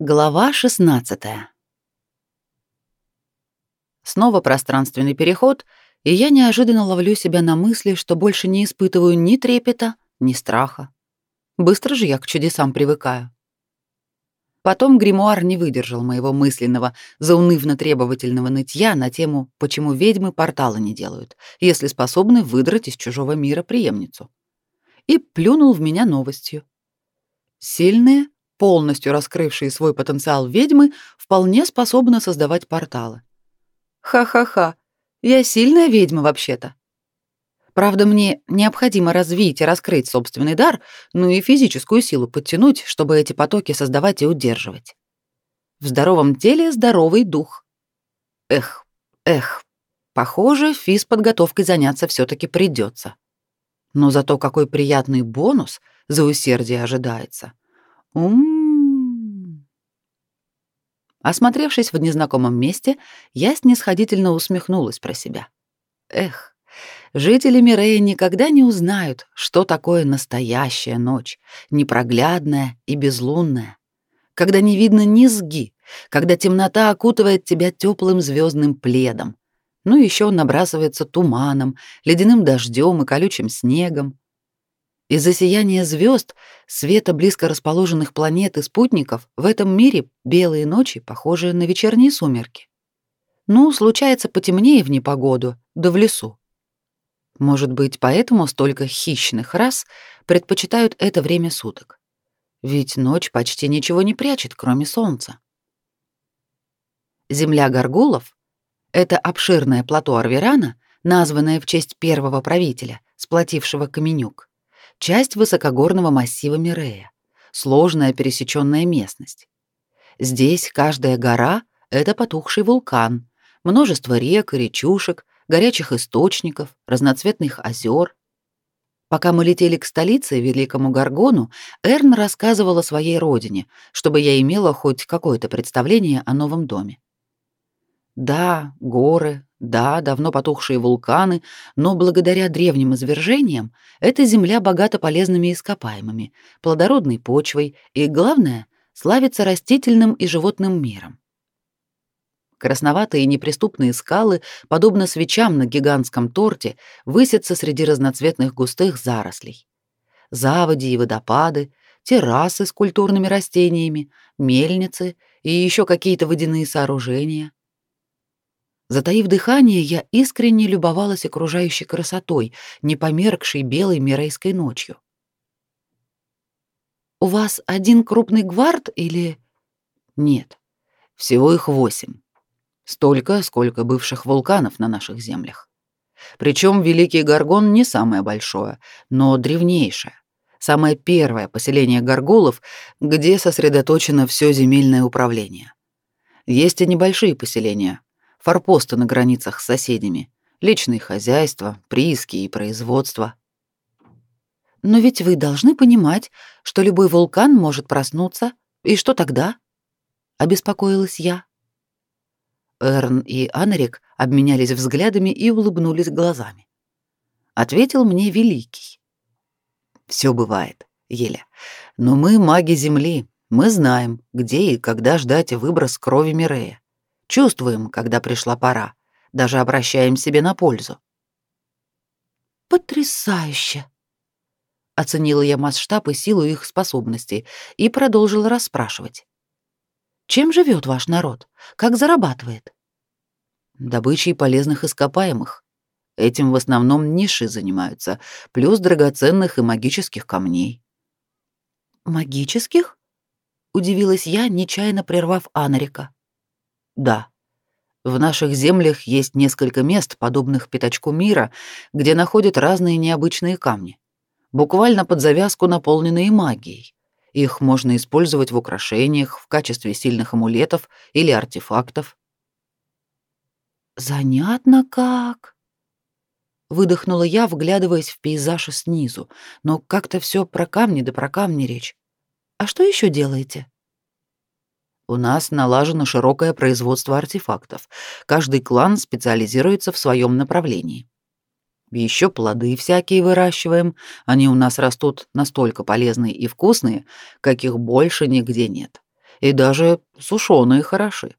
Глава 16. Снова пространственный переход, и я неожиданно ловлю себя на мысли, что больше не испытываю ни трепета, ни страха. Быстро же я к чудесам привыкаю. Потом гримуар не выдержал моего мысленного, заунывно-требовательного нытья на тему, почему ведьмы порталы не делают, если способны выдрать из чужого мира преемницу. И плюнул в меня новостью. Сильные, полностью раскрывшие свой потенциал ведьмы, вполне способны создавать порталы. Ха-ха-ха, я сильная ведьма вообще-то. Правда, мне необходимо развить и раскрыть собственный дар, ну и физическую силу подтянуть, чтобы эти потоки создавать и удерживать. В здоровом теле здоровый дух. Эх, эх, похоже, физподготовкой заняться все таки придется. Но зато какой приятный бонус за усердие ожидается. Ум. Осмотревшись в незнакомом месте, я снисходительно усмехнулась про себя. Эх, жители Мирея никогда не узнают, что такое настоящая ночь, непроглядная и безлунная, когда не видно низги, когда темнота окутывает тебя теплым звездным пледом, ну еще набрасывается туманом, ледяным дождем и колючим снегом. Из-за сияния звезд, света близко расположенных планет и спутников, в этом мире белые ночи похожи на вечерние сумерки. Ну, случается потемнее в непогоду, да в лесу. Может быть, поэтому столько хищных рас предпочитают это время суток. Ведь ночь почти ничего не прячет, кроме солнца. Земля горгулов — это обширное плато Арверана, названное в честь первого правителя, сплотившего Каменюк часть высокогорного массива Мирея, сложная пересеченная местность. Здесь каждая гора — это потухший вулкан, множество рек и речушек, горячих источников, разноцветных озер. Пока мы летели к столице, Великому Гаргону, Эрн рассказывал о своей родине, чтобы я имела хоть какое-то представление о новом доме. Да, горы, да, давно потухшие вулканы, но благодаря древним извержениям эта земля богата полезными ископаемыми, плодородной почвой и, главное, славится растительным и животным миром. Красноватые неприступные скалы, подобно свечам на гигантском торте, высятся среди разноцветных густых зарослей. Заводи и водопады, террасы с культурными растениями, мельницы и еще какие-то водяные сооружения — Затаив дыхание, я искренне любовалась окружающей красотой, не померкшей белой мирейской ночью. «У вас один крупный гвард или...» «Нет, всего их восемь. Столько, сколько бывших вулканов на наших землях. Причем Великий Гаргон не самое большое, но древнейшее, самое первое поселение горгулов, где сосредоточено все земельное управление. Есть и небольшие поселения, форпосты на границах с соседями, личные хозяйства, прииски и производства. Но ведь вы должны понимать, что любой вулкан может проснуться, и что тогда? обеспокоилась я. Эрн и Анрик обменялись взглядами и улыбнулись глазами. Ответил мне великий. Все бывает, Еля. Но мы маги Земли, мы знаем, где и когда ждать выброс крови Мирея. Чувствуем, когда пришла пора, даже обращаем себе на пользу. Потрясающе, оценила я масштаб и силу их способностей и продолжила расспрашивать. Чем живет ваш народ? Как зарабатывает? Добычей полезных ископаемых. Этим в основном ниши занимаются, плюс драгоценных и магических камней. Магических? удивилась я, нечаянно прервав Анарика. Да. В наших землях есть несколько мест, подобных пятачку мира, где находят разные необычные камни, буквально под завязку наполненные магией. Их можно использовать в украшениях, в качестве сильных амулетов или артефактов. Занятно как. Выдохнула я, вглядываясь в пейзаж снизу, но как-то все про камни да про камни речь. А что еще делаете? У нас налажено широкое производство артефактов. Каждый клан специализируется в своем направлении. Еще плоды всякие выращиваем. Они у нас растут настолько полезные и вкусные, каких больше нигде нет. И даже сушеные хороши.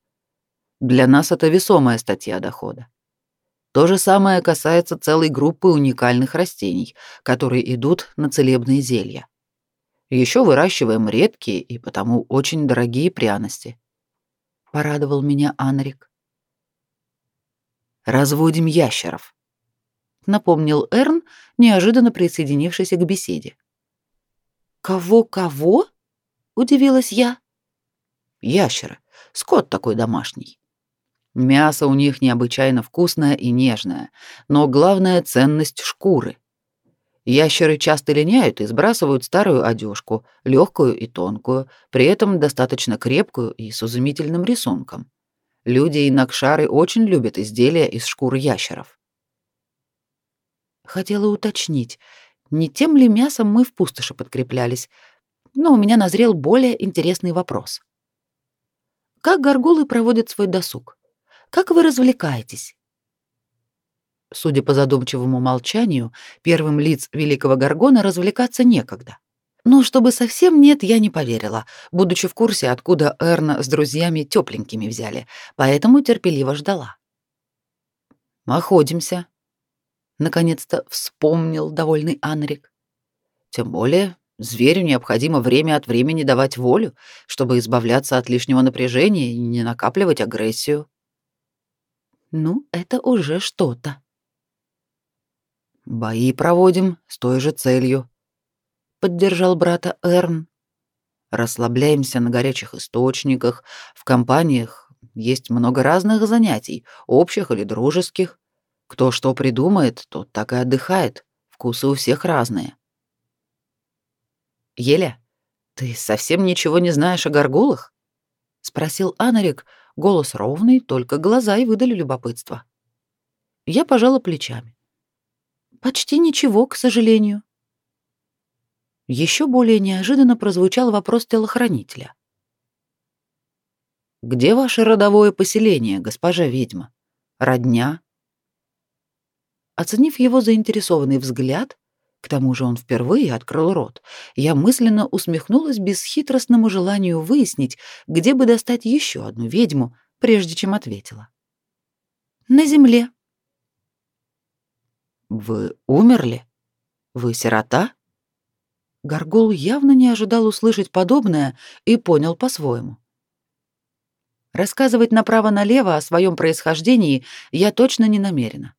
Для нас это весомая статья дохода. То же самое касается целой группы уникальных растений, которые идут на целебные зелья. Еще выращиваем редкие и потому очень дорогие пряности. Порадовал меня Анрик. Разводим ящеров. Напомнил Эрн, неожиданно присоединившийся к беседе. Кого-кого? Удивилась я. Ящеры. Скот такой домашний. Мясо у них необычайно вкусное и нежное, но главная ценность шкуры. Ящеры часто линяют и сбрасывают старую одежку, легкую и тонкую, при этом достаточно крепкую и с изумительным рисунком. Люди и накшары очень любят изделия из шкур ящеров. Хотела уточнить, не тем ли мясом мы в пустоши подкреплялись, но у меня назрел более интересный вопрос. Как горгулы проводят свой досуг? Как вы развлекаетесь? Судя по задумчивому молчанию, первым лиц великого горгона развлекаться некогда. Но чтобы совсем нет, я не поверила, будучи в курсе, откуда Эрна с друзьями тепленькими взяли, поэтому терпеливо ждала. «Охотимся», — наконец-то вспомнил довольный Анрик. «Тем более зверю необходимо время от времени давать волю, чтобы избавляться от лишнего напряжения и не накапливать агрессию». Ну, это уже что-то. Бои проводим с той же целью, поддержал брата Эрн. Расслабляемся на горячих источниках, в компаниях есть много разных занятий, общих или дружеских. Кто что придумает, тот так и отдыхает. Вкусы у всех разные. Еля, ты совсем ничего не знаешь о горгулах? спросил Анарик, Голос ровный, только глаза и выдали любопытство. Я пожала плечами. Почти ничего, к сожалению. Еще более неожиданно прозвучал вопрос телохранителя. Где ваше родовое поселение, госпожа ведьма? Родня? Оценив его заинтересованный взгляд, к тому же он впервые открыл рот. Я мысленно усмехнулась бесхитростному желанию выяснить, где бы достать еще одну ведьму, прежде чем ответила. «На земле». «Вы умерли? Вы сирота?» Горгул явно не ожидал услышать подобное и понял по-своему. Рассказывать направо-налево о своем происхождении я точно не намерена.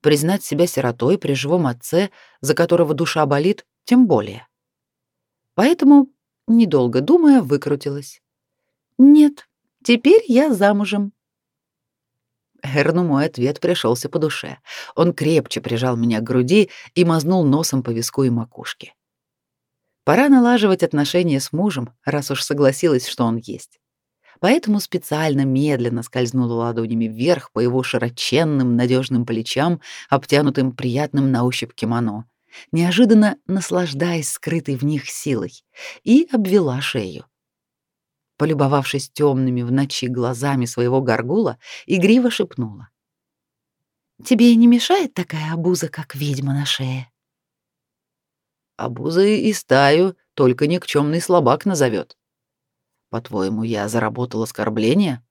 Признать себя сиротой при живом отце, за которого душа болит, тем более. Поэтому, недолго думая, выкрутилась. «Нет, теперь я замужем». Эрну мой ответ пришелся по душе. Он крепче прижал меня к груди и мазнул носом по виску и макушке. Пора налаживать отношения с мужем, раз уж согласилась, что он есть поэтому специально медленно скользнула ладонями вверх по его широченным надежным плечам, обтянутым приятным на ощупь кимоно, неожиданно наслаждаясь скрытой в них силой, и обвела шею. Полюбовавшись темными в ночи глазами своего горгула, игриво шепнула. «Тебе не мешает такая обуза, как ведьма на шее?» «Обузой и стаю только никчемный слабак назовет», по-твоему, я заработал оскорбление?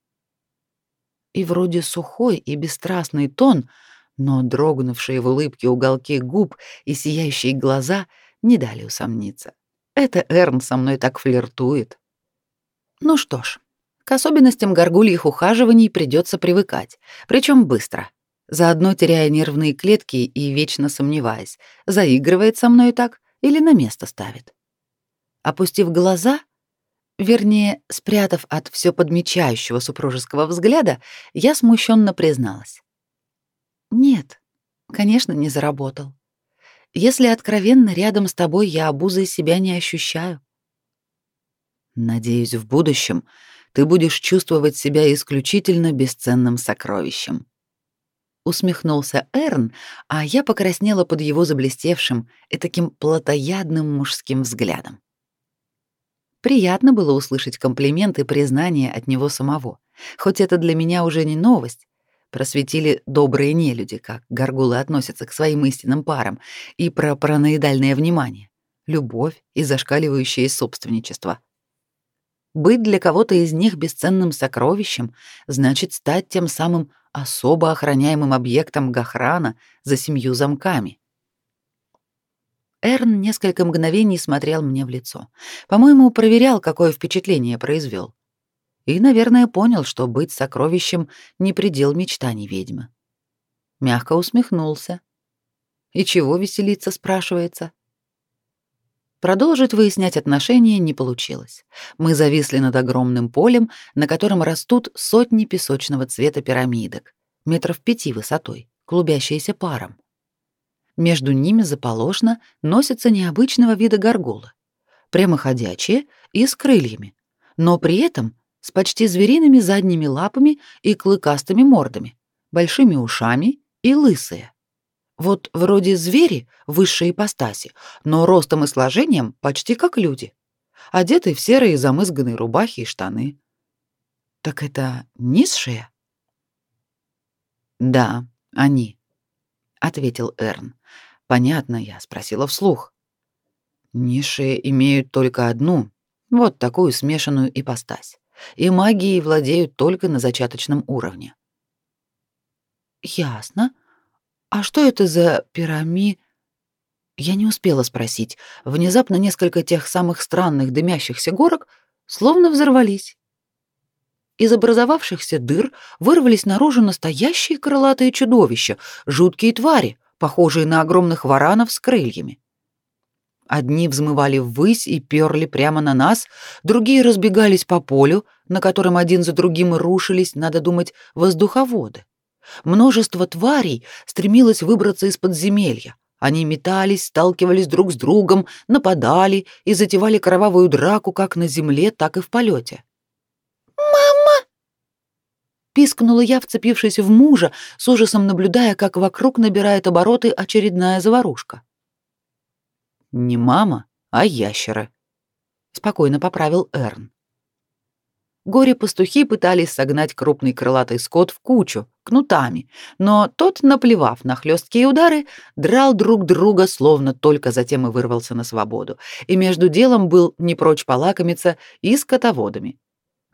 И вроде сухой и бесстрастный тон, но дрогнувшие в улыбке уголки губ и сияющие глаза не дали усомниться. Это Эрн со мной так флиртует. Ну что ж, к особенностям горгульих ухаживаний придется привыкать, причем быстро. Заодно теряя нервные клетки и вечно сомневаясь, заигрывает со мной так или на место ставит. Опустив глаза, Вернее, спрятав от все подмечающего супружеского взгляда, я смущенно призналась. «Нет, конечно, не заработал. Если откровенно, рядом с тобой я обузой себя не ощущаю». «Надеюсь, в будущем ты будешь чувствовать себя исключительно бесценным сокровищем», усмехнулся Эрн, а я покраснела под его заблестевшим и таким плотоядным мужским взглядом. Приятно было услышать комплименты и признания от него самого. Хоть это для меня уже не новость. Просветили добрые нелюди, как горгулы относятся к своим истинным парам, и про параноидальное внимание, любовь и зашкаливающее собственничество. Быть для кого-то из них бесценным сокровищем значит стать тем самым особо охраняемым объектом Гахрана за семью замками. Эрн несколько мгновений смотрел мне в лицо. По-моему, проверял, какое впечатление произвел. И, наверное, понял, что быть сокровищем — не предел мечтаний ведьмы. Мягко усмехнулся. И чего веселиться, спрашивается? Продолжить выяснять отношения не получилось. Мы зависли над огромным полем, на котором растут сотни песочного цвета пирамидок, метров пяти высотой, клубящиеся паром. Между ними заположно носятся необычного вида горгулы, прямоходячие и с крыльями, но при этом с почти звериными задними лапами и клыкастыми мордами, большими ушами и лысые. Вот вроде звери высшей ипостаси, но ростом и сложением почти как люди. Одеты в серые замызганные рубахи и штаны. Так это низшие? Да, они, ответил Эрн. Понятно, я спросила вслух. Низшие имеют только одну, вот такую смешанную ипостась, и магией владеют только на зачаточном уровне. Ясно. А что это за пирами? Я не успела спросить. Внезапно несколько тех самых странных дымящихся горок словно взорвались. Из образовавшихся дыр вырвались наружу настоящие крылатые чудовища, жуткие твари, похожие на огромных варанов с крыльями. Одни взмывали ввысь и перли прямо на нас, другие разбегались по полю, на котором один за другим рушились, надо думать, воздуховоды. Множество тварей стремилось выбраться из подземелья. Они метались, сталкивались друг с другом, нападали и затевали кровавую драку как на земле, так и в полете. «Мама!» Пискнула я, вцепившись в мужа, с ужасом наблюдая, как вокруг набирает обороты очередная заварушка. «Не мама, а ящеры», — спокойно поправил Эрн. Горе-пастухи пытались согнать крупный крылатый скот в кучу, кнутами, но тот, наплевав на хлесткие удары, драл друг друга, словно только затем и вырвался на свободу, и между делом был не прочь полакомиться и скотоводами.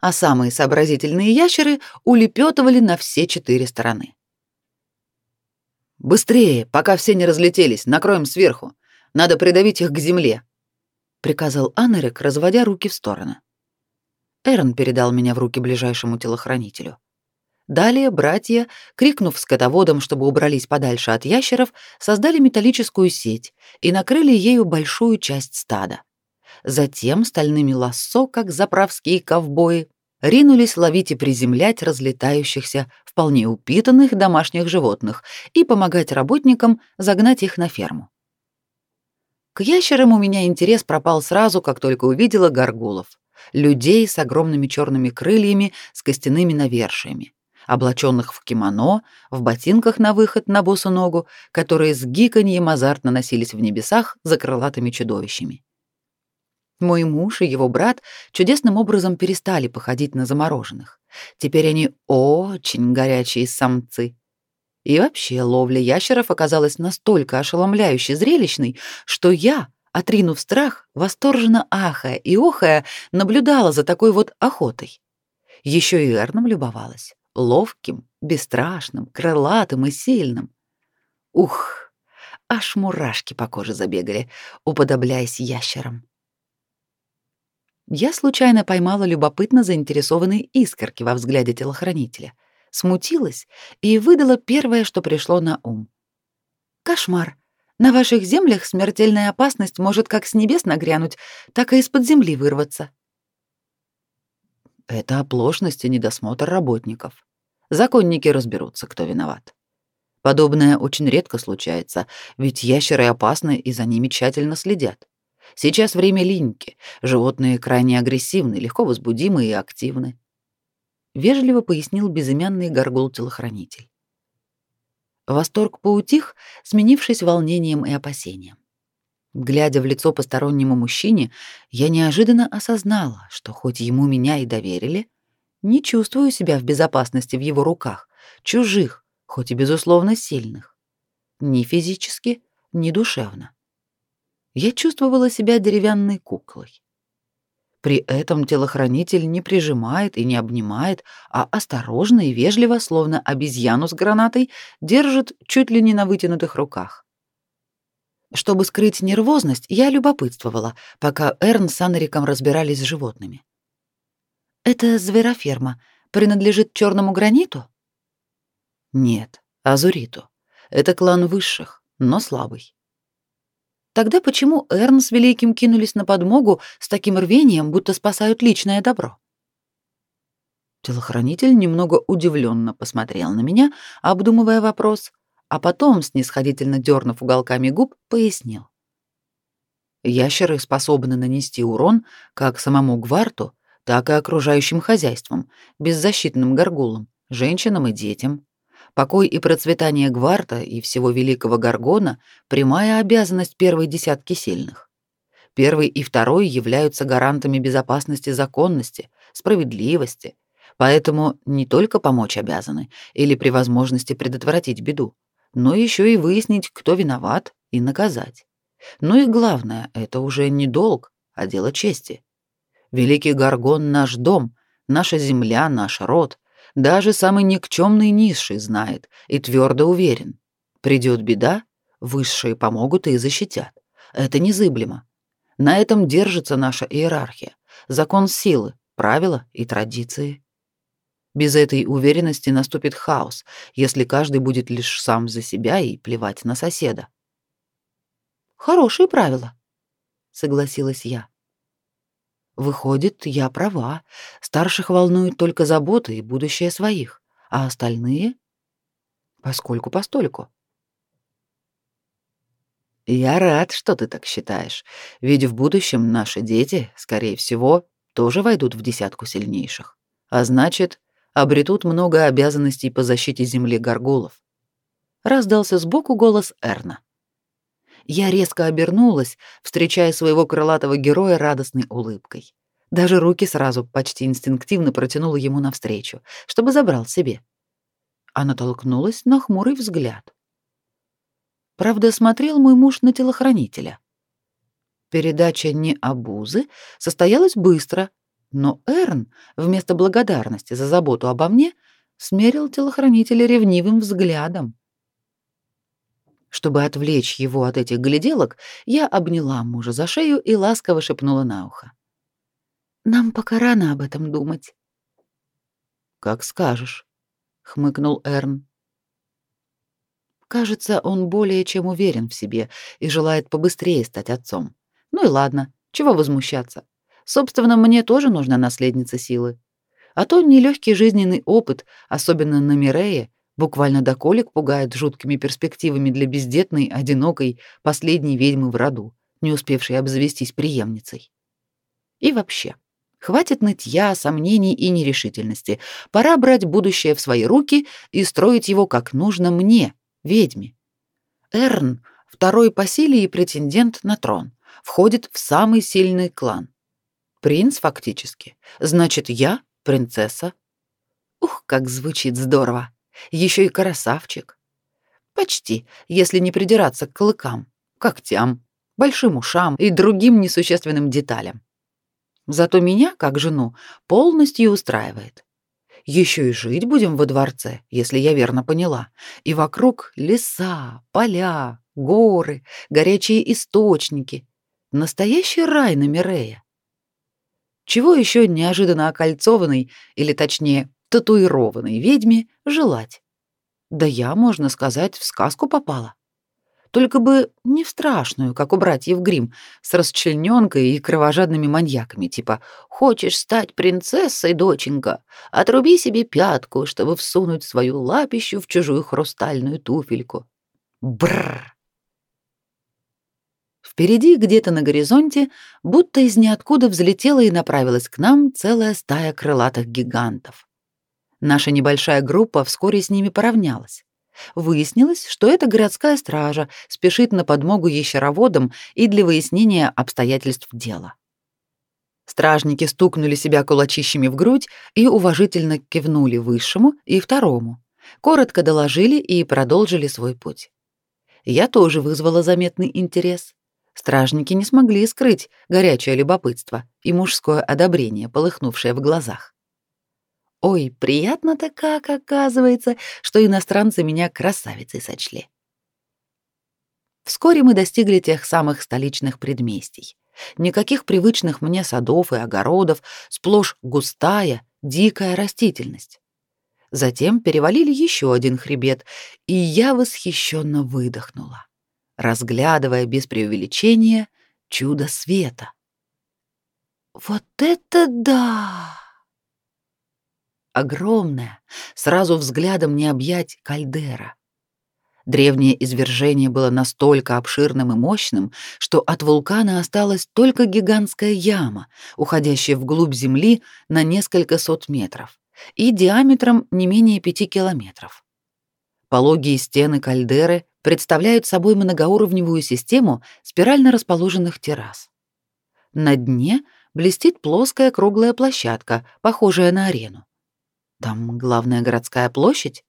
А самые сообразительные ящеры улепетывали на все четыре стороны. «Быстрее, пока все не разлетелись, накроем сверху. Надо придавить их к земле», — приказал Анарик, разводя руки в стороны. Эрн передал меня в руки ближайшему телохранителю. Далее братья, крикнув скотоводам, чтобы убрались подальше от ящеров, создали металлическую сеть и накрыли ею большую часть стада. Затем стальными лассо, как заправские ковбои, ринулись ловить и приземлять разлетающихся, вполне упитанных домашних животных и помогать работникам загнать их на ферму. К ящерам у меня интерес пропал сразу, как только увидела горгулов людей с огромными черными крыльями с костяными навершиями, облаченных в кимоно, в ботинках на выход на босу ногу, которые с гиканьем азартно носились в небесах за крылатыми чудовищами. Мой муж и его брат чудесным образом перестали походить на замороженных. Теперь они очень горячие самцы. И вообще ловля ящеров оказалась настолько ошеломляюще зрелищной, что я, отринув страх, восторженно ахая и охая, наблюдала за такой вот охотой. Еще и Эрном любовалась. Ловким, бесстрашным, крылатым и сильным. Ух, аж мурашки по коже забегали, уподобляясь ящерам. Я случайно поймала любопытно заинтересованные искорки во взгляде телохранителя, смутилась и выдала первое, что пришло на ум. «Кошмар! На ваших землях смертельная опасность может как с небес нагрянуть, так и из-под земли вырваться. Это оплошность и недосмотр работников. Законники разберутся, кто виноват. Подобное очень редко случается, ведь ящеры опасны и за ними тщательно следят. Сейчас время линьки, животные крайне агрессивны, легко возбудимы и активны. Вежливо пояснил безымянный горгул-телохранитель. Восторг поутих, сменившись волнением и опасением. Глядя в лицо постороннему мужчине, я неожиданно осознала, что хоть ему меня и доверили, не чувствую себя в безопасности в его руках, чужих, хоть и безусловно сильных. Ни физически, ни душевно. Я чувствовала себя деревянной куклой. При этом телохранитель не прижимает и не обнимает, а осторожно и вежливо, словно обезьяну с гранатой, держит чуть ли не на вытянутых руках. Чтобы скрыть нервозность, я любопытствовала, пока Эрн с Анриком разбирались с животными. «Это звероферма. Принадлежит черному граниту?» «Нет, Азуриту. Это клан высших, но слабый. Тогда почему Эрн с Великим кинулись на подмогу с таким рвением, будто спасают личное добро? Телохранитель немного удивленно посмотрел на меня, обдумывая вопрос, а потом, снисходительно дернув уголками губ, пояснил. Ящеры способны нанести урон как самому гварту, так и окружающим хозяйствам, беззащитным горгулам, женщинам и детям. Покой и процветание Гварта и всего Великого Гаргона — прямая обязанность первой десятки сильных. Первый и второй являются гарантами безопасности законности, справедливости, поэтому не только помочь обязаны или при возможности предотвратить беду, но еще и выяснить, кто виноват, и наказать. Ну и главное, это уже не долг, а дело чести. Великий Гаргон — наш дом, наша земля, наш род, даже самый никчемный низший знает и твердо уверен. Придет беда, высшие помогут и защитят. Это незыблемо. На этом держится наша иерархия, закон силы, правила и традиции. Без этой уверенности наступит хаос, если каждый будет лишь сам за себя и плевать на соседа. Хорошие правила, согласилась я. Выходит, я права. Старших волнуют только заботы и будущее своих, а остальные поскольку постольку. Я рад, что ты так считаешь, ведь в будущем наши дети, скорее всего, тоже войдут в десятку сильнейших, а значит, обретут много обязанностей по защите земли горгулов. Раздался сбоку голос Эрна. Я резко обернулась, встречая своего крылатого героя радостной улыбкой. Даже руки сразу почти инстинктивно протянула ему навстречу, чтобы забрал себе. Она толкнулась на хмурый взгляд. Правда, смотрел мой муж на телохранителя. Передача не обузы состоялась быстро, но Эрн, вместо благодарности за заботу обо мне, смерил телохранителя ревнивым взглядом. Чтобы отвлечь его от этих гляделок, я обняла мужа за шею и ласково шепнула на ухо. «Нам пока рано об этом думать». «Как скажешь», — хмыкнул Эрн. Кажется, он более чем уверен в себе и желает побыстрее стать отцом. Ну и ладно, чего возмущаться. Собственно, мне тоже нужна наследница силы. А то нелегкий жизненный опыт, особенно на Мирее, буквально до колик пугает жуткими перспективами для бездетной, одинокой, последней ведьмы в роду, не успевшей обзавестись преемницей. И вообще, хватит нытья, сомнений и нерешительности. Пора брать будущее в свои руки и строить его как нужно мне, ведьме. Эрн, второй по силе и претендент на трон, входит в самый сильный клан. Принц фактически. Значит, я принцесса. Ух, как звучит здорово. Еще и красавчик. Почти, если не придираться к клыкам, когтям, большим ушам и другим несущественным деталям. Зато меня, как жену, полностью устраивает. Еще и жить будем во дворце, если я верно поняла. И вокруг леса, поля, горы, горячие источники. Настоящий рай на Мирея. Чего еще неожиданно окольцованной, или точнее татуированной ведьме желать. Да я, можно сказать, в сказку попала. Только бы не в страшную, как у братьев Грим, с расчлененкой и кровожадными маньяками, типа «Хочешь стать принцессой, доченька? Отруби себе пятку, чтобы всунуть свою лапищу в чужую хрустальную туфельку». Бррр! Впереди, где-то на горизонте, будто из ниоткуда взлетела и направилась к нам целая стая крылатых гигантов. Наша небольшая группа вскоре с ними поравнялась. Выяснилось, что эта городская стража спешит на подмогу ящероводам и для выяснения обстоятельств дела. Стражники стукнули себя кулачищами в грудь и уважительно кивнули высшему и второму, коротко доложили и продолжили свой путь. Я тоже вызвала заметный интерес. Стражники не смогли скрыть горячее любопытство и мужское одобрение, полыхнувшее в глазах. Ой, приятно-то как, оказывается, что иностранцы меня красавицей сочли. Вскоре мы достигли тех самых столичных предместий. Никаких привычных мне садов и огородов, сплошь густая, дикая растительность. Затем перевалили еще один хребет, и я восхищенно выдохнула, разглядывая без преувеличения чудо света. Вот это да! Огромная, сразу взглядом не объять кальдера. Древнее извержение было настолько обширным и мощным, что от вулкана осталась только гигантская яма, уходящая вглубь земли на несколько сот метров и диаметром не менее пяти километров. Пологие стены кальдеры представляют собой многоуровневую систему спирально расположенных террас. На дне блестит плоская круглая площадка, похожая на арену. Там главная городская площадь?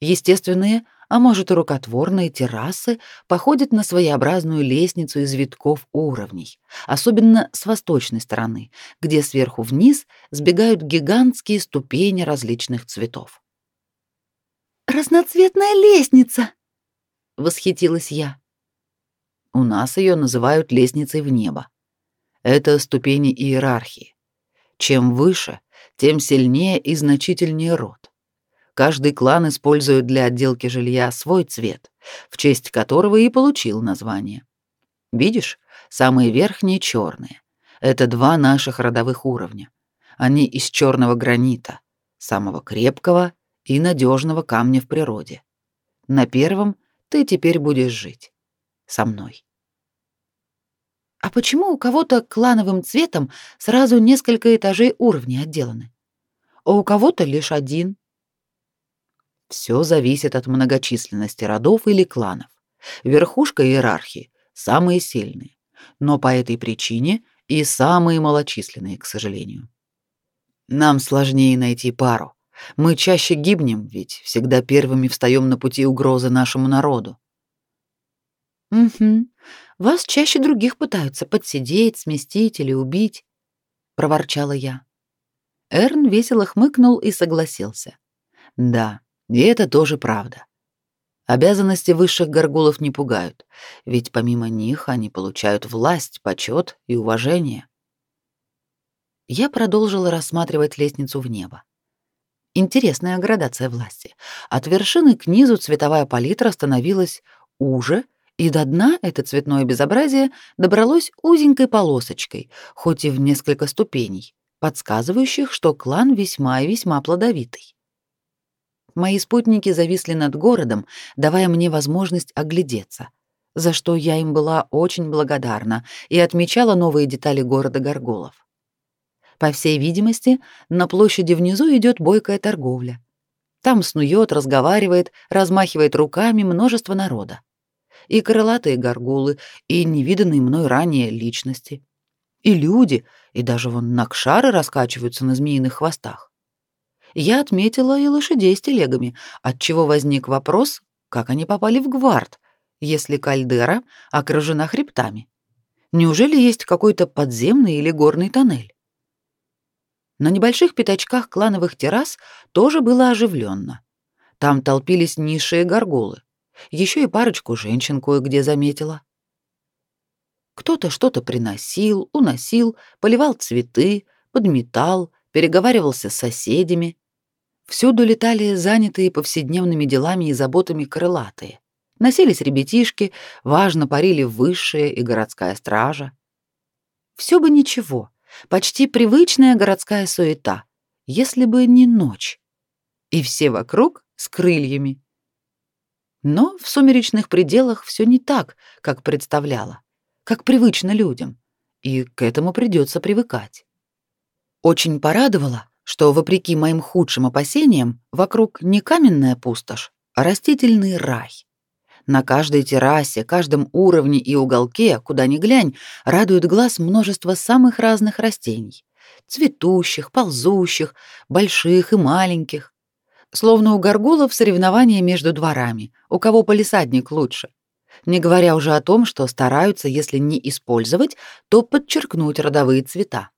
Естественные а может и рукотворные террасы походят на своеобразную лестницу из витков уровней, особенно с восточной стороны, где сверху вниз сбегают гигантские ступени различных цветов. «Разноцветная лестница!» — восхитилась я. У нас ее называют лестницей в небо. Это ступени иерархии. Чем выше, тем сильнее и значительнее род. Каждый клан использует для отделки жилья свой цвет, в честь которого и получил название. Видишь, самые верхние черные. Это два наших родовых уровня. Они из черного гранита, самого крепкого и надежного камня в природе. На первом ты теперь будешь жить со мной. А почему у кого-то клановым цветом сразу несколько этажей уровней отделаны, а у кого-то лишь один? Все зависит от многочисленности родов или кланов. Верхушка иерархии самые сильные, но по этой причине и самые малочисленные, к сожалению. Нам сложнее найти пару. Мы чаще гибнем, ведь всегда первыми встаем на пути угрозы нашему народу. Угу. Вас чаще других пытаются подсидеть, сместить или убить, проворчала я. Эрн весело хмыкнул и согласился. Да, и это тоже правда. Обязанности высших горгулов не пугают, ведь помимо них они получают власть, почет и уважение. Я продолжила рассматривать лестницу в небо. Интересная градация власти. От вершины к низу цветовая палитра становилась уже, и до дна это цветное безобразие добралось узенькой полосочкой, хоть и в несколько ступеней, подсказывающих, что клан весьма и весьма плодовитый. Мои спутники зависли над городом, давая мне возможность оглядеться, за что я им была очень благодарна и отмечала новые детали города Горголов. По всей видимости, на площади внизу идет бойкая торговля. Там снует, разговаривает, размахивает руками множество народа. И крылатые горгулы, и невиданные мной ранее личности. И люди, и даже вон накшары раскачиваются на змеиных хвостах я отметила и лошадей с телегами, отчего возник вопрос, как они попали в гвард, если кальдера окружена хребтами. Неужели есть какой-то подземный или горный тоннель? На небольших пятачках клановых террас тоже было оживленно. Там толпились низшие горгулы. Еще и парочку женщин кое-где заметила. Кто-то что-то приносил, уносил, поливал цветы, подметал, переговаривался с соседями. Всюду летали занятые повседневными делами и заботами крылатые. Носились ребятишки, важно парили высшие и городская стража. Все бы ничего, почти привычная городская суета, если бы не ночь. И все вокруг с крыльями. Но в сумеречных пределах все не так, как представляла, как привычно людям, и к этому придется привыкать. Очень порадовало, что, вопреки моим худшим опасениям, вокруг не каменная пустошь, а растительный рай. На каждой террасе, каждом уровне и уголке, куда ни глянь, радует глаз множество самых разных растений. Цветущих, ползущих, больших и маленьких. Словно у горгулов соревнования между дворами, у кого полисадник лучше. не говоря уже о том, что стараются, если не использовать, то подчеркнуть родовые цвета.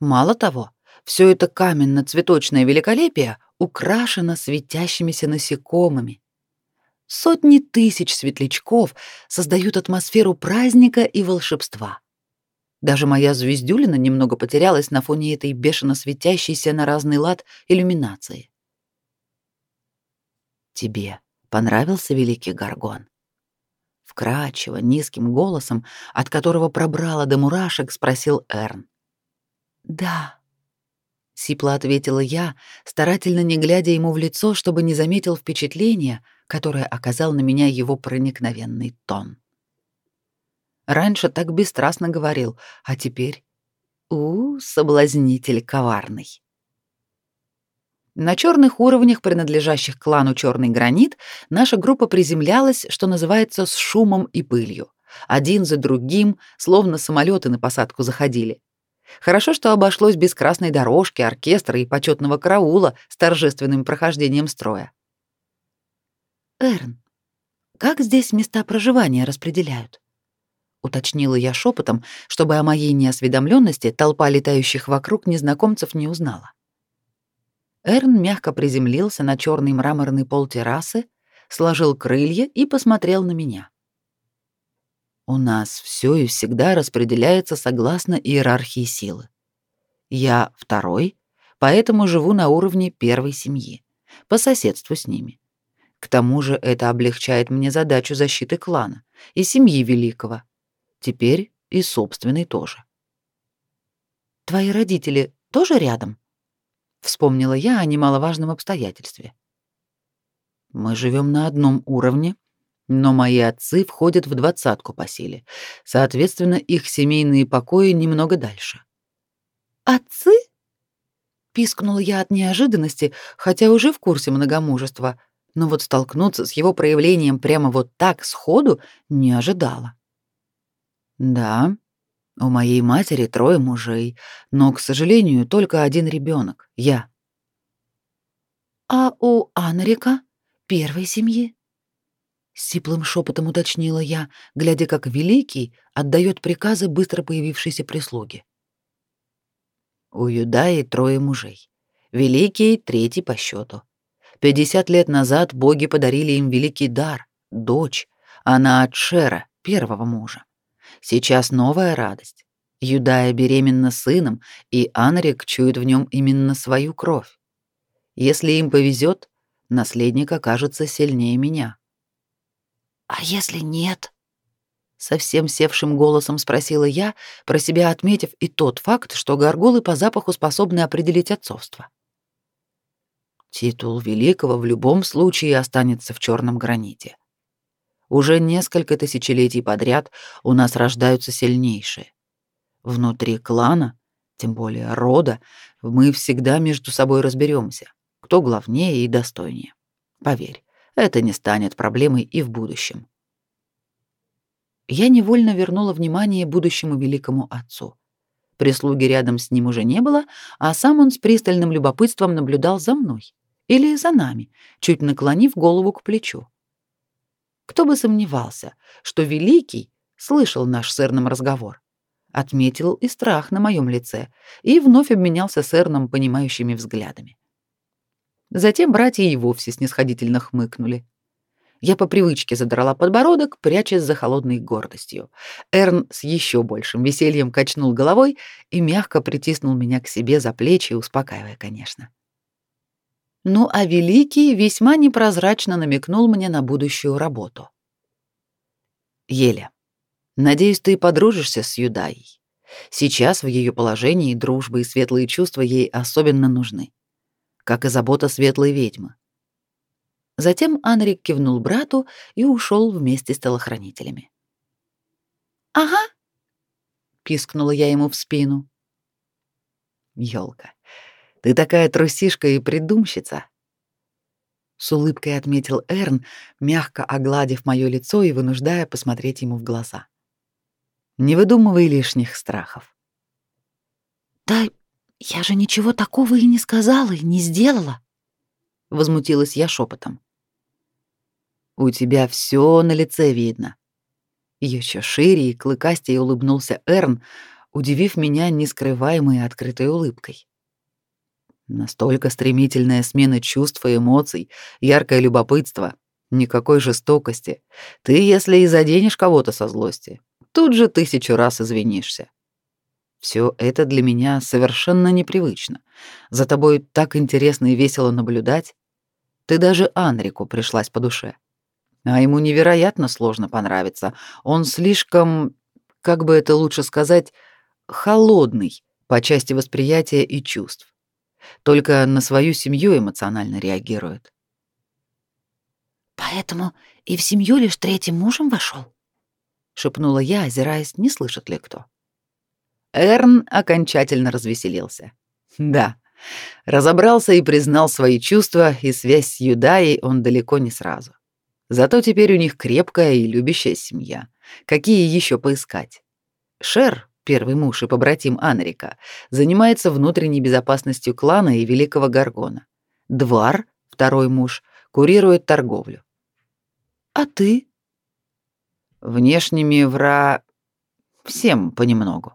Мало того, все это каменно-цветочное великолепие украшено светящимися насекомыми. Сотни тысяч светлячков создают атмосферу праздника и волшебства. Даже моя звездюлина немного потерялась на фоне этой бешено светящейся на разный лад иллюминации. Тебе понравился великий Гаргон? Вкрадчиво, низким голосом, от которого пробрало до мурашек, спросил Эрн. «Да», — сипло ответила я, старательно не глядя ему в лицо, чтобы не заметил впечатления, которое оказал на меня его проникновенный тон. Раньше так бесстрастно говорил, а теперь... У, соблазнитель коварный. На черных уровнях, принадлежащих клану Черный гранит, наша группа приземлялась, что называется, с шумом и пылью. Один за другим, словно самолеты на посадку заходили. Хорошо, что обошлось без красной дорожки, оркестра и почетного караула с торжественным прохождением строя. Эрн, как здесь места проживания распределяют? уточнила я шепотом, чтобы о моей неосведомленности толпа летающих вокруг незнакомцев не узнала. Эрн мягко приземлился на черный мраморный пол террасы, сложил крылья и посмотрел на меня. У нас все и всегда распределяется согласно иерархии силы. Я второй, поэтому живу на уровне первой семьи, по соседству с ними. К тому же это облегчает мне задачу защиты клана и семьи великого, Теперь и собственный тоже. Твои родители тоже рядом? Вспомнила я о немаловажном обстоятельстве. Мы живем на одном уровне, но мои отцы входят в двадцатку по силе. Соответственно, их семейные покои немного дальше. Отцы? Пискнула я от неожиданности, хотя уже в курсе многомужества, но вот столкнуться с его проявлением прямо вот так сходу не ожидала. Да, у моей матери трое мужей, но, к сожалению, только один ребенок, я. А у Анрика первой семьи? Сиплым шепотом уточнила я, глядя, как Великий отдает приказы быстро появившейся прислуге. У Юдаи трое мужей. Великий — третий по счету. Пятьдесят лет назад боги подарили им великий дар — дочь, она от Шера, первого мужа. Сейчас новая радость. Юдая беременна сыном, и Анрик чует в нем именно свою кровь. Если им повезет, наследник окажется сильнее меня. А если нет? совсем севшим голосом спросила я, про себя отметив и тот факт, что горгулы по запаху способны определить отцовство. Титул великого в любом случае останется в черном граните. Уже несколько тысячелетий подряд у нас рождаются сильнейшие. Внутри клана, тем более рода, мы всегда между собой разберемся, кто главнее и достойнее. Поверь, это не станет проблемой и в будущем. Я невольно вернула внимание будущему великому отцу. Прислуги рядом с ним уже не было, а сам он с пристальным любопытством наблюдал за мной или за нами, чуть наклонив голову к плечу. Кто бы сомневался, что Великий слышал наш с разговор. Отметил и страх на моем лице и вновь обменялся с Эрном понимающими взглядами. Затем братья и вовсе снисходительно хмыкнули. Я по привычке задрала подбородок, прячась за холодной гордостью. Эрн с еще большим весельем качнул головой и мягко притиснул меня к себе за плечи, успокаивая, конечно. Ну а Великий весьма непрозрачно намекнул мне на будущую работу. Еля, надеюсь, ты подружишься с Юдаей. Сейчас в ее положении дружба и светлые чувства ей особенно нужны, как и забота светлой ведьмы. Затем Анрик кивнул брату и ушел вместе с телохранителями. «Ага», — пискнула я ему в спину. «Ёлка, ты такая трусишка и придумщица. С улыбкой отметил Эрн, мягко огладив моё лицо и вынуждая посмотреть ему в глаза. Не выдумывай лишних страхов. Да я же ничего такого и не сказала, и не сделала, возмутилась я шепотом. У тебя все на лице видно. Еще шире и клыкастее улыбнулся Эрн, удивив меня нескрываемой открытой улыбкой. Настолько стремительная смена чувств и эмоций, яркое любопытство, никакой жестокости. Ты, если и заденешь кого-то со злости, тут же тысячу раз извинишься. Все это для меня совершенно непривычно. За тобой так интересно и весело наблюдать. Ты даже Анрику пришлась по душе. А ему невероятно сложно понравиться. Он слишком, как бы это лучше сказать, холодный по части восприятия и чувств. Только на свою семью эмоционально реагирует. Поэтому и в семью лишь третьим мужем вошел, шепнула я, озираясь, не слышит ли кто. Эрн окончательно развеселился. Да, разобрался и признал свои чувства, и связь с Юдаей он далеко не сразу. Зато теперь у них крепкая и любящая семья. Какие еще поискать? Шер, первый муж и побратим Анрика, занимается внутренней безопасностью клана и Великого Гаргона. Двар, второй муж, курирует торговлю. А ты? Внешними вра... всем понемногу.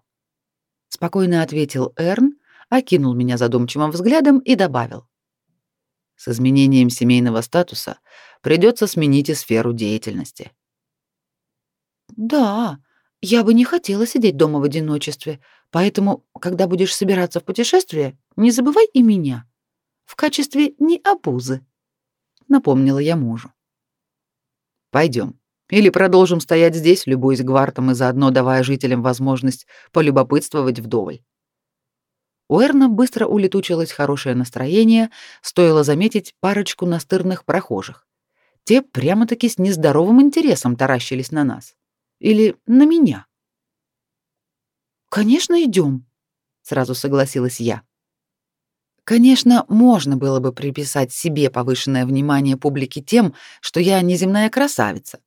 Спокойно ответил Эрн, окинул меня задумчивым взглядом и добавил. С изменением семейного статуса придется сменить и сферу деятельности. Да, я бы не хотела сидеть дома в одиночестве, поэтому, когда будешь собираться в путешествие, не забывай и меня. В качестве не обузы, напомнила я мужу. Пойдем. Или продолжим стоять здесь, любуясь гвартом и заодно давая жителям возможность полюбопытствовать вдоволь. У Эрна быстро улетучилось хорошее настроение, стоило заметить парочку настырных прохожих. Те прямо-таки с нездоровым интересом таращились на нас. Или на меня. «Конечно, идем», — сразу согласилась я. Конечно, можно было бы приписать себе повышенное внимание публики тем, что я неземная красавица.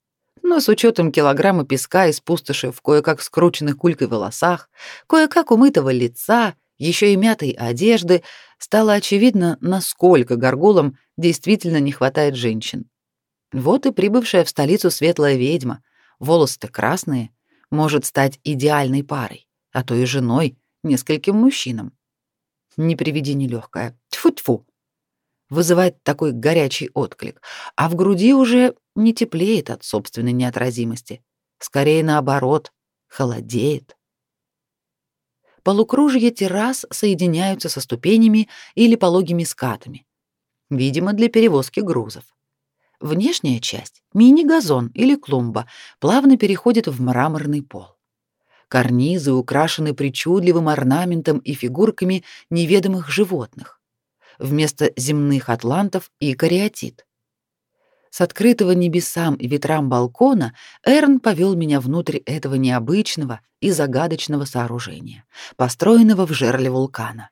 Но с учетом килограмма песка из пустоши в кое-как скрученных кулькой волосах, кое-как умытого лица — еще и мятой одежды, стало очевидно, насколько горгулам действительно не хватает женщин. Вот и прибывшая в столицу светлая ведьма, волосы-то красные, может стать идеальной парой, а то и женой нескольким мужчинам. Не приведи нелегкая. Тьфу-тьфу. Вызывает такой горячий отклик, а в груди уже не теплеет от собственной неотразимости. Скорее наоборот, холодеет. Полукружья террас соединяются со ступенями или пологими скатами, видимо, для перевозки грузов. Внешняя часть, мини-газон или клумба, плавно переходит в мраморный пол. Карнизы украшены причудливым орнаментом и фигурками неведомых животных. Вместо земных атлантов и кариатид. С открытого небесам и ветрам балкона Эрн повел меня внутрь этого необычного и загадочного сооружения, построенного в жерле вулкана.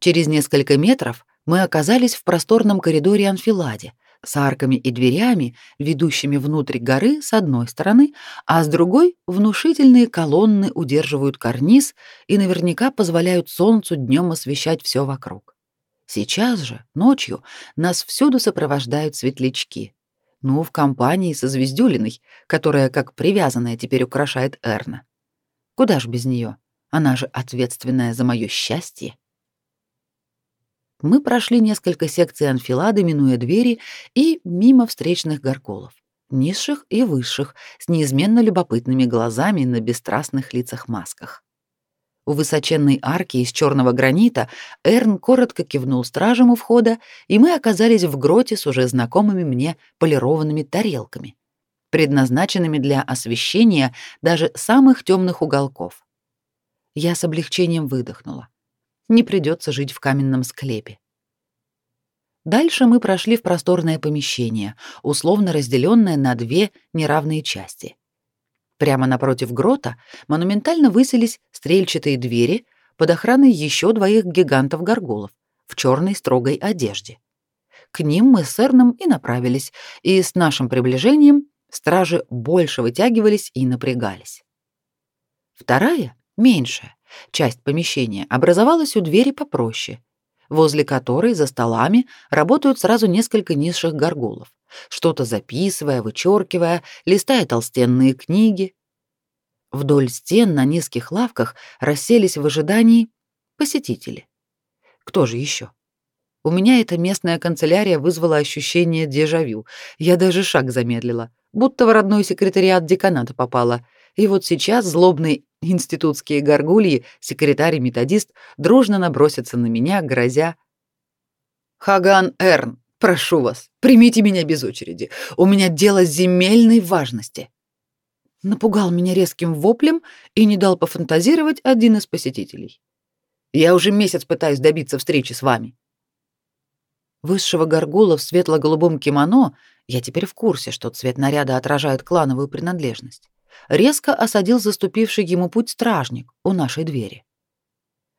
Через несколько метров мы оказались в просторном коридоре анфиладе с арками и дверями, ведущими внутрь горы с одной стороны, а с другой внушительные колонны удерживают карниз и наверняка позволяют солнцу днем освещать все вокруг. Сейчас же, ночью, нас всюду сопровождают светлячки. Ну, в компании со Звездюлиной, которая как привязанная теперь украшает Эрна. Куда ж без нее? Она же ответственная за мое счастье. Мы прошли несколько секций анфилады, минуя двери, и мимо встречных горголов, низших и высших, с неизменно любопытными глазами на бесстрастных лицах-масках. У высоченной арки из черного гранита Эрн коротко кивнул стражам у входа, и мы оказались в гроте с уже знакомыми мне полированными тарелками, предназначенными для освещения даже самых темных уголков. Я с облегчением выдохнула. Не придется жить в каменном склепе. Дальше мы прошли в просторное помещение, условно разделенное на две неравные части — Прямо напротив грота монументально высились стрельчатые двери под охраной еще двоих гигантов-горгулов в черной строгой одежде. К ним мы с Эрном и направились, и с нашим приближением стражи больше вытягивались и напрягались. Вторая, меньшая, часть помещения образовалась у двери попроще. возле которой за столами работают сразу несколько низших горгулов, что-то записывая, вычеркивая, листая толстенные книги. Вдоль стен на низких лавках расселись в ожидании посетители. Кто же еще? У меня эта местная канцелярия вызвала ощущение дежавю. Я даже шаг замедлила, будто в родной секретариат деканата попала. И вот сейчас злобные институтские горгульи, секретарь и методист дружно набросятся на меня, грозя «Хаган Эрн, прошу вас, примите меня без очереди. У меня дело земельной важности». Напугал меня резким воплем и не дал пофантазировать один из посетителей. «Я уже месяц пытаюсь добиться встречи с вами». Высшего горгула в светло-голубом кимоно, я теперь в курсе, что цвет наряда отражает клановую принадлежность, резко осадил заступивший ему путь стражник у нашей двери.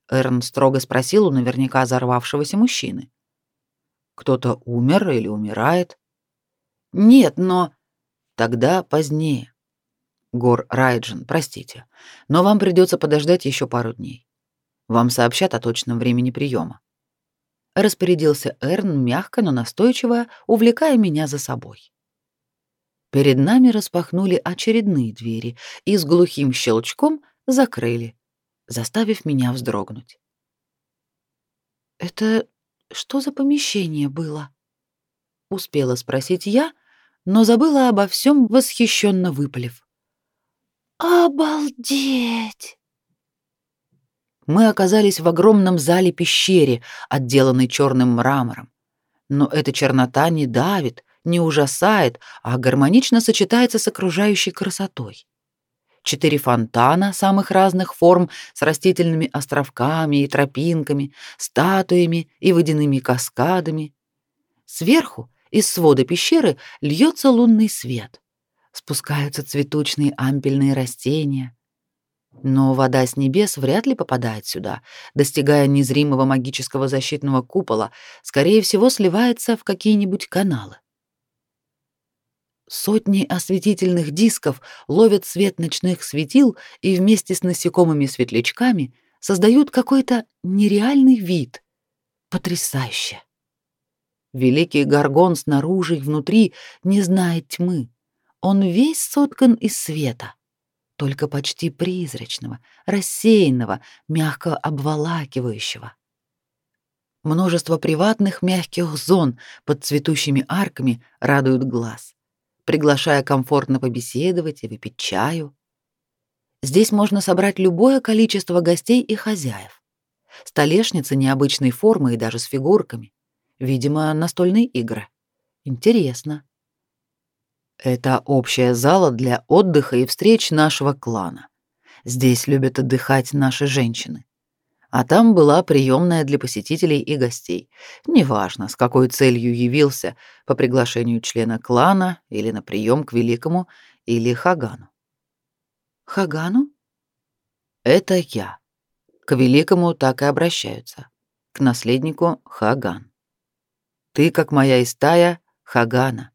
Эрн строго спросил у наверняка взорвавшегося мужчины. «Кто-то умер или умирает?» «Нет, но...» «Тогда позднее. Гор Райджин, простите, но вам придется подождать еще пару дней. Вам сообщат о точном времени приема. Распорядился Эрн мягко, но настойчиво, увлекая меня за собой. Перед нами распахнули очередные двери и с глухим щелчком закрыли, заставив меня вздрогнуть. «Это что за помещение было?» — успела спросить я, но забыла обо всем, восхищенно выпалив. «Обалдеть!» Мы оказались в огромном зале-пещере, отделанной черным мрамором. Но эта чернота не давит, не ужасает, а гармонично сочетается с окружающей красотой. Четыре фонтана самых разных форм с растительными островками и тропинками, статуями и водяными каскадами. Сверху из свода пещеры льется лунный свет — спускаются цветочные ампельные растения. Но вода с небес вряд ли попадает сюда, достигая незримого магического защитного купола, скорее всего, сливается в какие-нибудь каналы. Сотни осветительных дисков ловят свет ночных светил и вместе с насекомыми-светлячками создают какой-то нереальный вид. Потрясающе. Великий горгон снаружи и внутри не знает тьмы. Он весь соткан из света, только почти призрачного, рассеянного, мягко обволакивающего. Множество приватных мягких зон под цветущими арками радуют глаз, приглашая комфортно побеседовать и выпить чаю. Здесь можно собрать любое количество гостей и хозяев. Столешницы необычной формы и даже с фигурками. Видимо, настольные игры. Интересно. Это общая зала для отдыха и встреч нашего клана. Здесь любят отдыхать наши женщины. А там была приемная для посетителей и гостей. Неважно, с какой целью явился, по приглашению члена клана или на прием к великому или Хагану. Хагану? Это я. К великому так и обращаются. К наследнику Хаган. Ты, как моя истая, Хагана.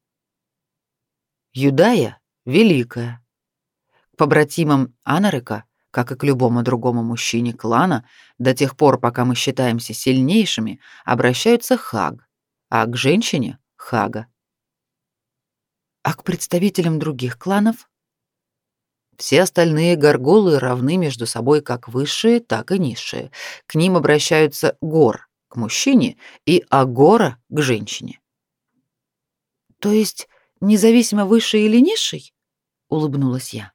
Юдая — великая. К побратимам Анарыка, как и к любому другому мужчине клана, до тех пор, пока мы считаемся сильнейшими, обращаются Хаг, а к женщине — Хага. А к представителям других кланов? Все остальные горгулы равны между собой как высшие, так и низшие. К ним обращаются гор к мужчине и агора к женщине. То есть Независимо высший или низший? улыбнулась я.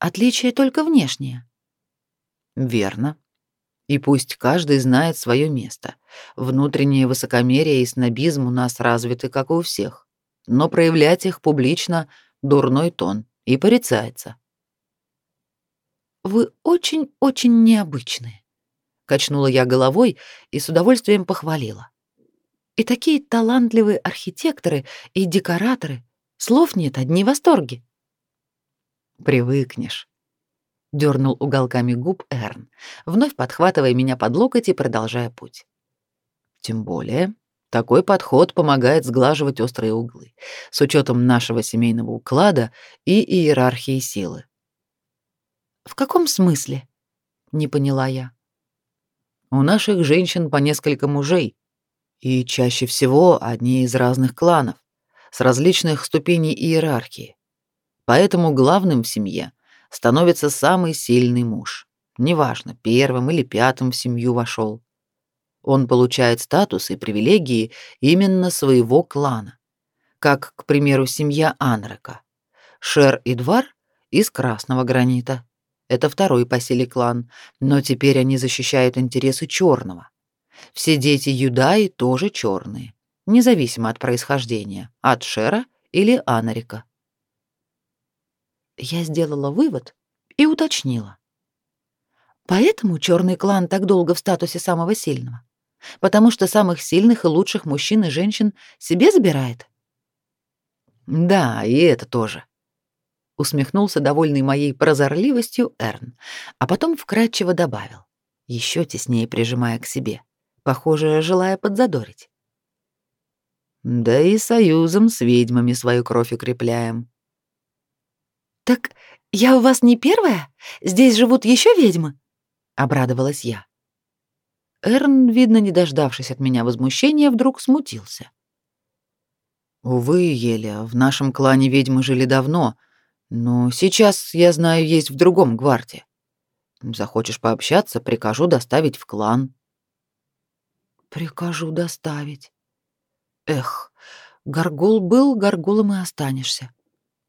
Отличие только внешнее. Верно. И пусть каждый знает свое место. Внутреннее высокомерие и снобизм у нас развиты, как и у всех. Но проявлять их публично — дурной тон и порицается. «Вы очень-очень необычные», — качнула я головой и с удовольствием похвалила. И такие талантливые архитекторы и декораторы. Слов нет, одни восторги. Привыкнешь. Дернул уголками губ Эрн, вновь подхватывая меня под локоть и продолжая путь. Тем более, такой подход помогает сглаживать острые углы, с учетом нашего семейного уклада и иерархии силы. В каком смысле? Не поняла я. У наших женщин по несколько мужей, и чаще всего одни из разных кланов, с различных ступеней иерархии. Поэтому главным в семье становится самый сильный муж. Неважно, первым или пятым в семью вошел. Он получает статус и привилегии именно своего клана. Как, к примеру, семья Анрека. Шер и Двар из красного гранита. Это второй по силе клан, но теперь они защищают интересы черного. Все дети Юдаи тоже черные, независимо от происхождения, от Шера или Анарика. Я сделала вывод и уточнила. Поэтому черный клан так долго в статусе самого сильного, потому что самых сильных и лучших мужчин и женщин себе забирает. Да, и это тоже. Усмехнулся довольный моей прозорливостью Эрн, а потом вкратчиво добавил, еще теснее прижимая к себе похоже, желая подзадорить. Да и союзом с ведьмами свою кровь укрепляем. Так я у вас не первая? Здесь живут еще ведьмы? обрадовалась я. Эрн, видно, не дождавшись от меня возмущения, вдруг смутился. Увы, Еля, в нашем клане ведьмы жили давно, но сейчас, я знаю, есть в другом гварде. Захочешь пообщаться, прикажу доставить в клан. Прикажу доставить. Эх, горгул был, горгулом и останешься.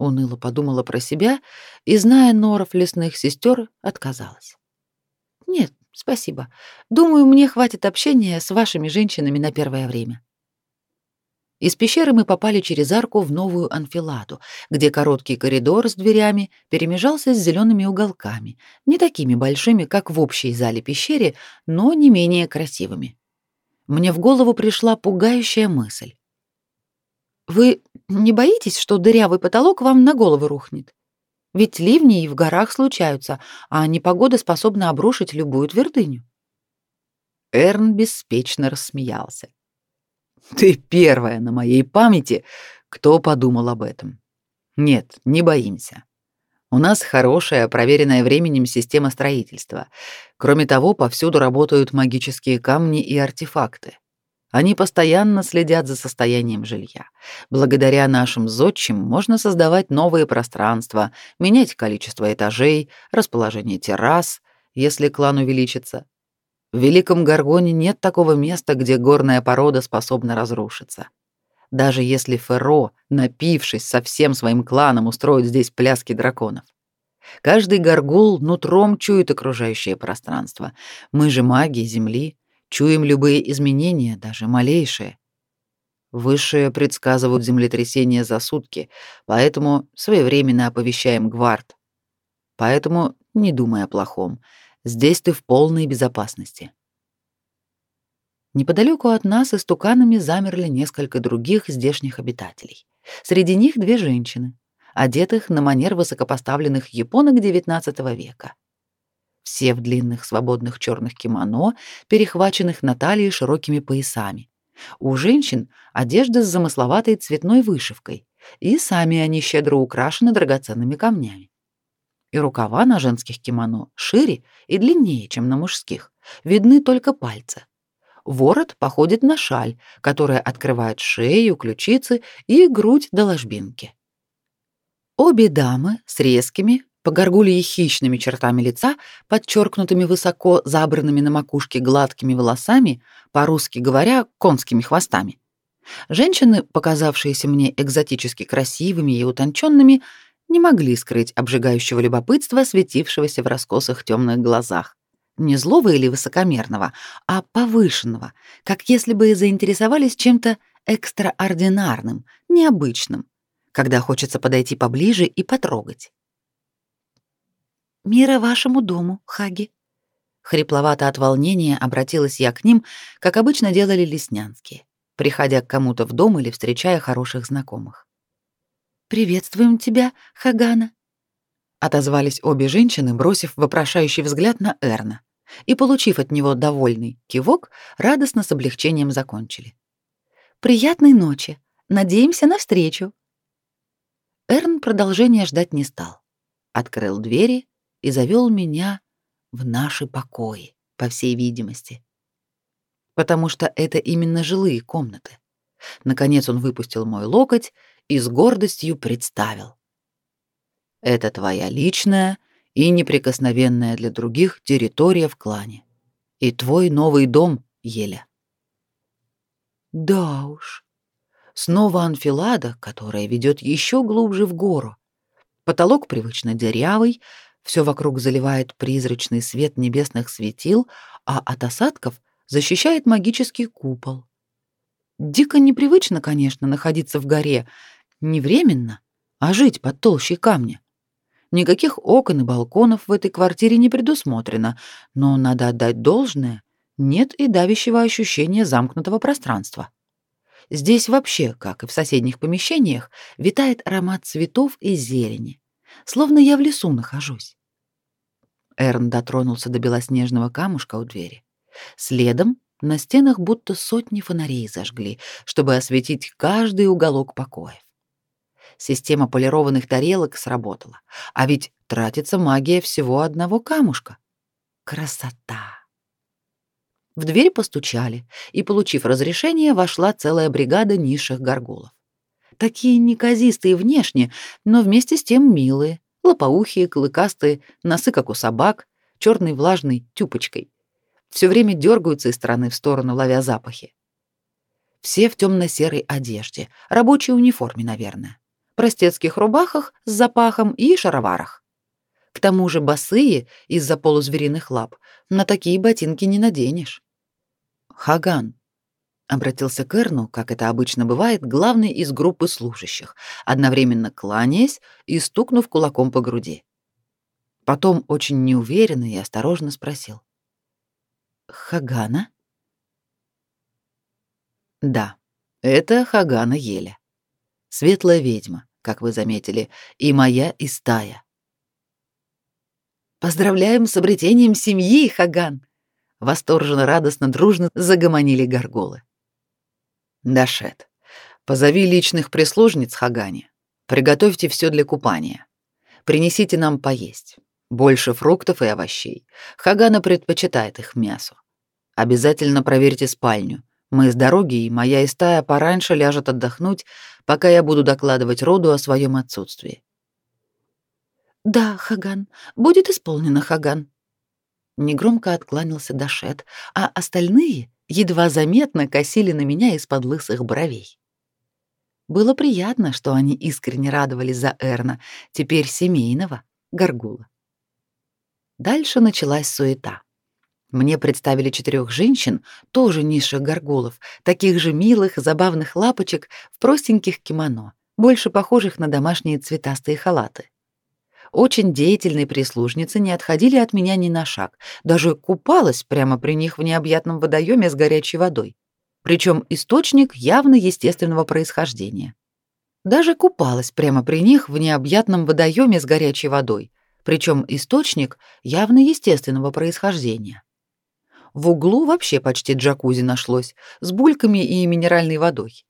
Уныло подумала про себя и, зная норов лесных сестер, отказалась. Нет, спасибо. Думаю, мне хватит общения с вашими женщинами на первое время. Из пещеры мы попали через арку в новую анфиладу, где короткий коридор с дверями перемежался с зелеными уголками, не такими большими, как в общей зале пещере, но не менее красивыми мне в голову пришла пугающая мысль. Вы не боитесь, что дырявый потолок вам на голову рухнет? Ведь ливни и в горах случаются, а непогода способна обрушить любую твердыню. Эрн беспечно рассмеялся. Ты первая на моей памяти, кто подумал об этом. Нет, не боимся. У нас хорошая, проверенная временем система строительства. Кроме того, повсюду работают магические камни и артефакты. Они постоянно следят за состоянием жилья. Благодаря нашим зодчим можно создавать новые пространства, менять количество этажей, расположение террас, если клан увеличится. В Великом Гаргоне нет такого места, где горная порода способна разрушиться. Даже если Феро, напившись со всем своим кланом, устроит здесь пляски драконов. Каждый горгул нутром чует окружающее пространство. Мы же маги Земли, чуем любые изменения, даже малейшие. Высшие предсказывают землетрясение за сутки, поэтому своевременно оповещаем гвард. Поэтому не думай о плохом. Здесь ты в полной безопасности. Неподалеку от нас истуканами замерли несколько других здешних обитателей. Среди них две женщины, одетых на манер высокопоставленных японок XIX века. Все в длинных свободных черных кимоно, перехваченных на талии широкими поясами. У женщин одежда с замысловатой цветной вышивкой, и сами они щедро украшены драгоценными камнями. И рукава на женских кимоно шире и длиннее, чем на мужских, видны только пальцы. Ворот походит на шаль, которая открывает шею, ключицы и грудь до ложбинки. Обе дамы с резкими, по горгульи хищными чертами лица, подчеркнутыми высоко забранными на макушке гладкими волосами, по-русски говоря, конскими хвостами. Женщины, показавшиеся мне экзотически красивыми и утонченными, не могли скрыть обжигающего любопытства, светившегося в раскосых темных глазах не злого или высокомерного, а повышенного, как если бы заинтересовались чем-то экстраординарным, необычным, когда хочется подойти поближе и потрогать. «Мира вашему дому, Хаги!» Хрипловато от волнения обратилась я к ним, как обычно делали леснянские, приходя к кому-то в дом или встречая хороших знакомых. «Приветствуем тебя, Хагана!» Отозвались обе женщины, бросив вопрошающий взгляд на Эрна и, получив от него довольный кивок, радостно с облегчением закончили. «Приятной ночи! Надеемся на встречу!» Эрн продолжения ждать не стал. Открыл двери и завел меня в наши покои, по всей видимости, потому что это именно жилые комнаты. Наконец он выпустил мой локоть и с гордостью представил. Это твоя личная и неприкосновенная для других территория в клане. И твой новый дом, Еля. Да уж. Снова анфилада, которая ведет еще глубже в гору. Потолок привычно дырявый, все вокруг заливает призрачный свет небесных светил, а от осадков защищает магический купол. Дико непривычно, конечно, находиться в горе, не временно, а жить под толщей камня. Никаких окон и балконов в этой квартире не предусмотрено, но надо отдать должное, нет и давящего ощущения замкнутого пространства. Здесь вообще, как и в соседних помещениях, витает аромат цветов и зелени, словно я в лесу нахожусь. Эрн дотронулся до белоснежного камушка у двери. Следом на стенах будто сотни фонарей зажгли, чтобы осветить каждый уголок покоев. Система полированных тарелок сработала. А ведь тратится магия всего одного камушка. Красота! В дверь постучали, и, получив разрешение, вошла целая бригада низших горгулов. Такие неказистые внешне, но вместе с тем милые, лопоухие, клыкастые, носы как у собак, черный влажный тюпочкой. Все время дергаются из стороны в сторону, ловя запахи. Все в темно-серой одежде, рабочей униформе, наверное простецких рубахах с запахом и шароварах. К тому же босые из-за полузвериных лап на такие ботинки не наденешь. Хаган обратился к Эрну, как это обычно бывает, главный из группы служащих, одновременно кланяясь и стукнув кулаком по груди. Потом очень неуверенно и осторожно спросил: "Хагана?" "Да, это Хагана Еля. Светлая ведьма, как вы заметили, и моя и стая. Поздравляем с обретением семьи, Хаган, восторженно, радостно, дружно загомонили горгулы. Дашет, позови личных прислужниц Хагане. Приготовьте все для купания. Принесите нам поесть. Больше фруктов и овощей. Хагана предпочитает их мясу. Обязательно проверьте спальню. Мы с дороги, и моя истая пораньше ляжет отдохнуть, пока я буду докладывать роду о своем отсутствии. Да, Хаган, будет исполнено, Хаган. Негромко откланялся Дашет, а остальные едва заметно косили на меня из-под лысых бровей. Было приятно, что они искренне радовались за Эрна, теперь семейного, горгула. Дальше началась суета. Мне представили четырех женщин, тоже низших горгулов, таких же милых, забавных лапочек в простеньких кимоно, больше похожих на домашние цветастые халаты. Очень деятельные прислужницы не отходили от меня ни на шаг, даже купалась прямо при них в необъятном водоеме с горячей водой. Причем источник явно естественного происхождения. Даже купалась прямо при них в необъятном водоеме с горячей водой, причем источник явно естественного происхождения. В углу вообще почти джакузи нашлось, с бульками и минеральной водой.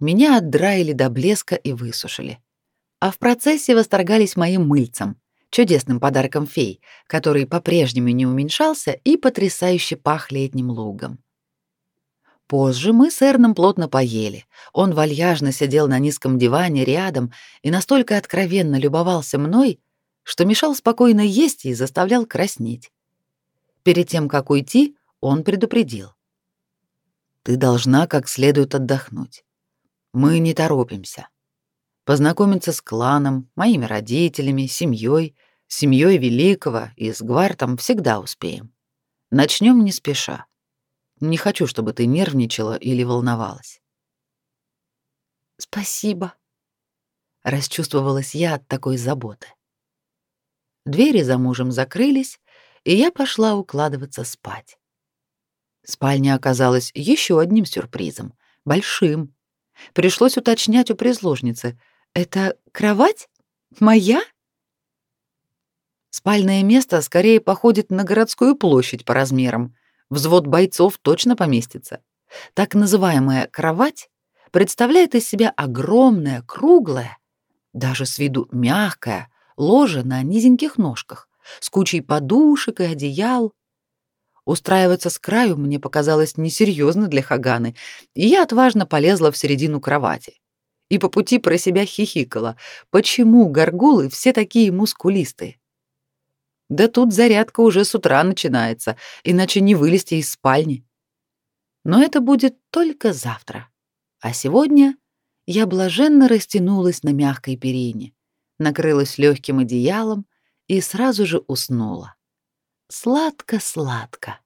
Меня отдраили до блеска и высушили. А в процессе восторгались моим мыльцем, чудесным подарком фей, который по-прежнему не уменьшался и потрясающе пах летним лугом. Позже мы с Эрном плотно поели. Он вальяжно сидел на низком диване рядом и настолько откровенно любовался мной, что мешал спокойно есть и заставлял краснеть. Перед тем, как уйти, он предупредил. «Ты должна как следует отдохнуть. Мы не торопимся. Познакомиться с кланом, моими родителями, семьей, семьей Великого и с Гвартом всегда успеем. Начнем не спеша. Не хочу, чтобы ты нервничала или волновалась». «Спасибо», — расчувствовалась я от такой заботы. Двери за мужем закрылись, и я пошла укладываться спать. Спальня оказалась еще одним сюрпризом, большим. Пришлось уточнять у прислужницы: "Это кровать моя?" Спальное место скорее походит на городскую площадь по размерам. Взвод бойцов точно поместится. Так называемая кровать представляет из себя огромное, круглое, даже с виду мягкое ложе на низеньких ножках, с кучей подушек и одеял. Устраиваться с краю мне показалось несерьезно для Хаганы, и я отважно полезла в середину кровати. И по пути про себя хихикала. Почему горгулы все такие мускулистые? Да тут зарядка уже с утра начинается, иначе не вылезти из спальни. Но это будет только завтра. А сегодня я блаженно растянулась на мягкой перине, накрылась легким одеялом и сразу же уснула. Сладко-сладко.